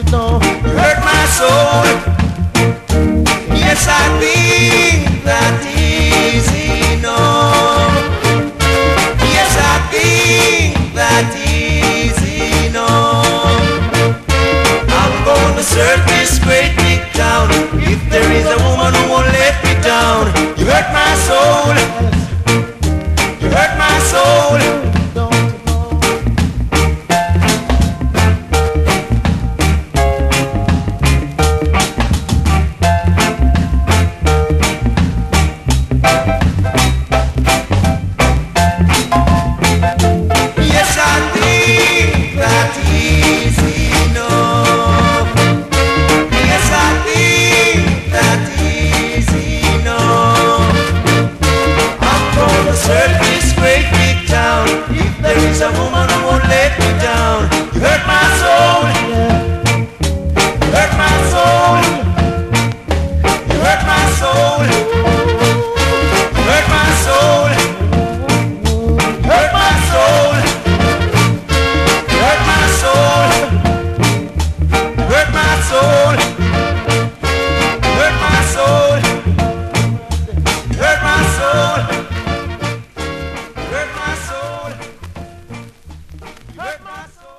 you know you hurt my soul. Yes, I think that is enough. Yes, I think that is enough. I'm gonna search this great big town. If there is a woman who won't let me down, you hurt my soul. You hurt my soul. amor.